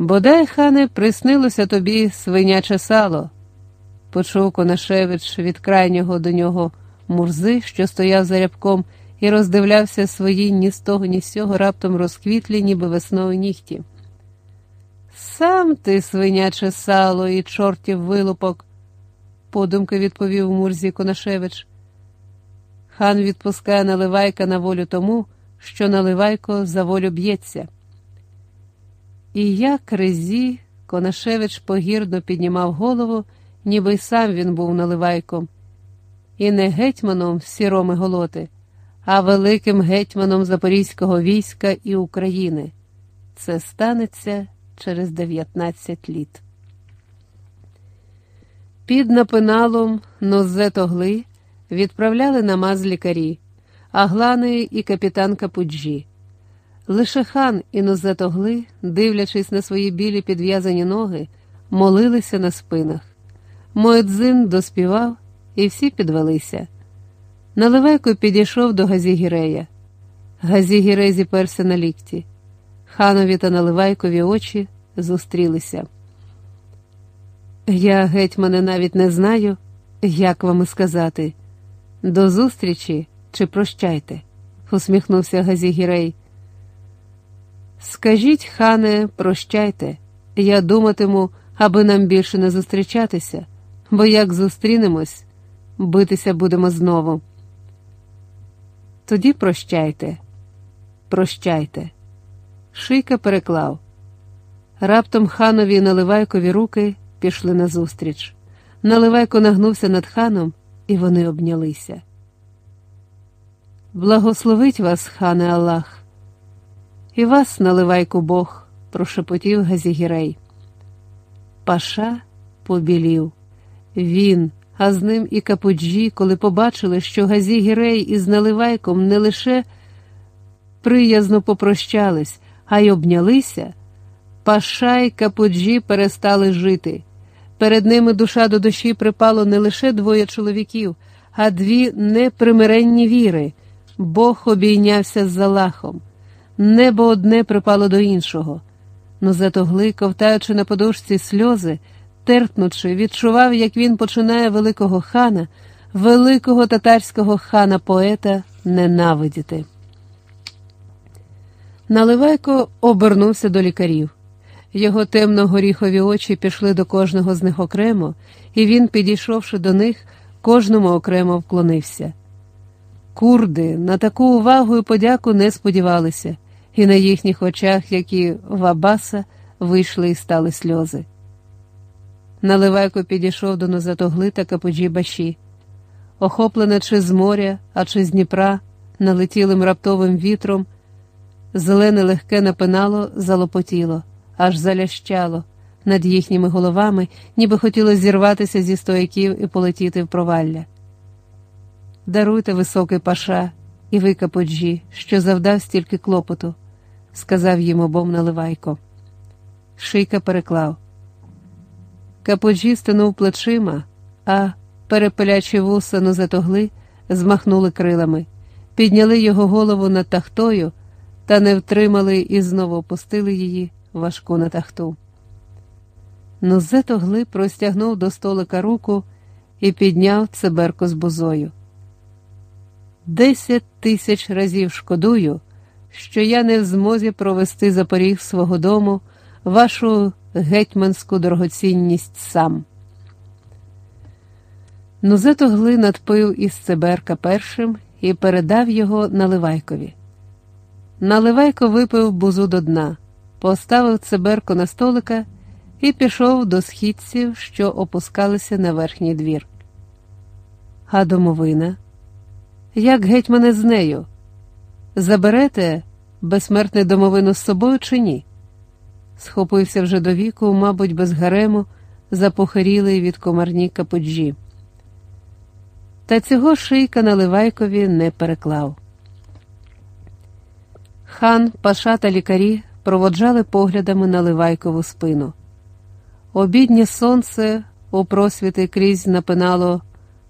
Бодай, хане, приснилося тобі свиняче сало, почув Конашевич від крайнього до нього мурзи, що стояв за рябком, і роздивлявся свої ні з того, ні з сього раптом розквітлі, ніби весною нігті. Сам ти, свиняче сало і чортів вилупок, подумки відповів Мурзі Конашевич. Хан відпускає наливайка на волю тому, що наливайко за волю б'ється. І як резі, Конашевич погірно піднімав голову, ніби й сам він був наливайком, і не гетьманом сіроми голоти, а великим гетьманом Запорізького війська і України. Це станеться через 19 літ. Під напиналом нозе тогли відправляли намаз лікарі, аглани і капітан Капуджі. Лише хан і нозетогли, дивлячись на свої білі підв'язані ноги, молилися на спинах. Моедзин доспівав, і всі підвелися. Наливайко підійшов до Газігірея. Газігірей зіперся на лікті. Ханові та Наливайкові очі зустрілися. Я, гетьмане, навіть не знаю, як вам сказати. До зустрічі чи прощайте, усміхнувся Газігірей. Скажіть, хане, прощайте, я думатиму, аби нам більше не зустрічатися, бо як зустрінемось, битися будемо знову. Тоді прощайте, прощайте. Шийка переклав. Раптом ханові і наливайкові руки пішли назустріч. Наливайко нагнувся над ханом, і вони обнялися. Благословить вас, хане Аллах. І вас, наливайку Бог, прошепотів Газігірей. Паша побілів. Він, а з ним і Капуджі, коли побачили, що Газігірей із наливайком не лише приязно попрощались, а й обнялися, Паша й Капуджі перестали жити. Перед ними душа до душі припало не лише двоє чоловіків, а дві непримиренні віри. Бог обійнявся з Залахом. Небо одне припало до іншого. Но затогли, ковтаючи на подушці сльози, терпнучи, відчував, як він починає великого хана, великого татарського хана поета ненавидіти. Наливайко обернувся до лікарів. Його темно горіхові очі пішли до кожного з них окремо, і він, підійшовши до них, кожному окремо вклонився. Курди на таку увагу і подяку не сподівалися і на їхніх очах, як і в Абаса, вийшли і стали сльози. Наливайко підійшов до Нозатогли та Капуджі Баші. Охоплене чи з моря, а чи з Дніпра, налетілим раптовим вітром, зелене легке напинало, залопотіло, аж залящало над їхніми головами, ніби хотіло зірватися зі стояків і полетіти в провалля. Даруйте високий паша і ви, Капуджі, що завдав стільки клопоту сказав їм обом наливайко. Шийка переклав. Каподжі стинув плечима, а перепелячі вуса нозатогли змахнули крилами, підняли його голову над тахтою та не втримали і знову опустили її важку на тахту. Нозетогли простягнув до столика руку і підняв циберку з бузою. Десять тисяч разів шкодую що я не в змозі провести за поріг свого дому вашу гетьманську дорогоцінність сам. Нузето гли надпив із циберка першим і передав його Наливайкові. Наливайко випив бузу до дна, поставив циберку на столика і пішов до східців, що опускалися на верхній двір. А домовина? Як гетьмане з нею? Заберете безсмертне домовину з собою чи ні? Схопився вже до віку, мабуть, без гарему, запохарілий від комарні капуджі. Та цього шийка Наливайкові не переклав. Хан, паша та лікарі проводжали поглядами Наливайкову спину. Обіднє сонце у просвіти крізь напинало,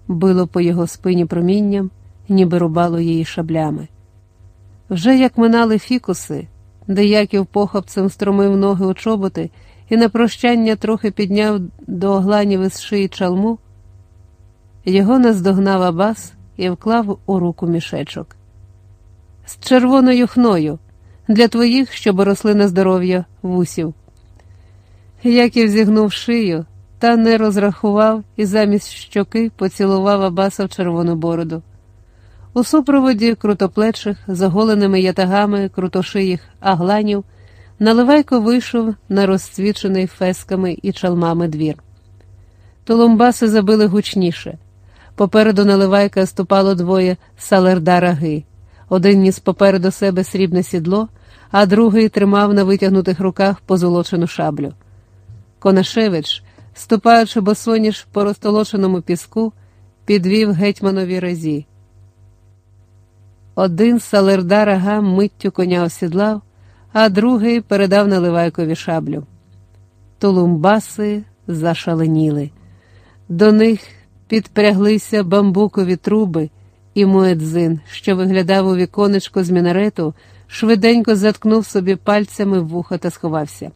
било по його спині промінням, ніби рубало її шаблями. Вже як минали фікуси, де Яків похопцем стромив ноги у чоботи і на прощання трохи підняв до огланів із шиї чалму, його наздогнав Абас і вклав у руку мішечок. З червоною хною для твоїх, щоб росли на здоров'я вусів. Яків зігнув шию та не розрахував і замість щоки поцілував Абаса в червону бороду. У супроводі крутоплечих, заголеними ятагами крутошиїх агланів, наливайко вийшов на розцвічений фесками і чалмами двір. Толумбаси забили гучніше. Попереду наливайка ступало двоє салердараги. Один ніс попереду себе срібне сідло, а другий тримав на витягнутих руках позолочену шаблю. Конашевич, ступаючи босоніж по розтолоченому піску, підвів гетьманові разі. Один салердар ага миттю коня осідлав, а другий передав наливайкові шаблю. Тулумбаси зашаленіли. До них підпряглися бамбукові труби, і Муедзин, що виглядав у віконечко з мінарету, швиденько заткнув собі пальцями в вуха та сховався.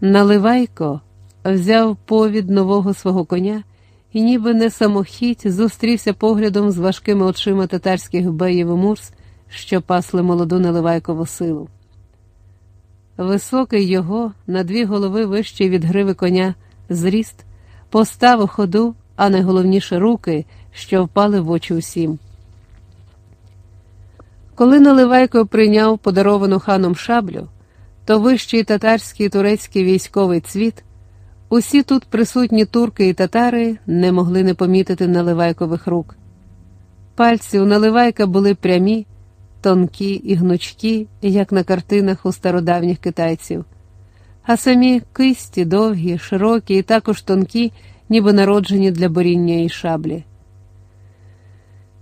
Наливайко взяв повід нового свого коня і, ніби не самохідь, зустрівся поглядом з важкими очима татарських беїв і мурс, що пасли молоду наливайкову силу. Високий його, на дві голови вищий від гриви коня, зріст, постав у ходу, а найголовніше руки, що впали в очі усім. Коли Наливайко прийняв подаровану ханом шаблю, то вищий татарський турецький військовий цвіт, усі тут присутні турки і татари не могли не помітити наливайкових рук. Пальці у наливайка були прямі, тонкі і гнучкі, як на картинах у стародавніх китайців, а самі кисті довгі, широкі і також тонкі, ніби народжені для боріння і шаблі.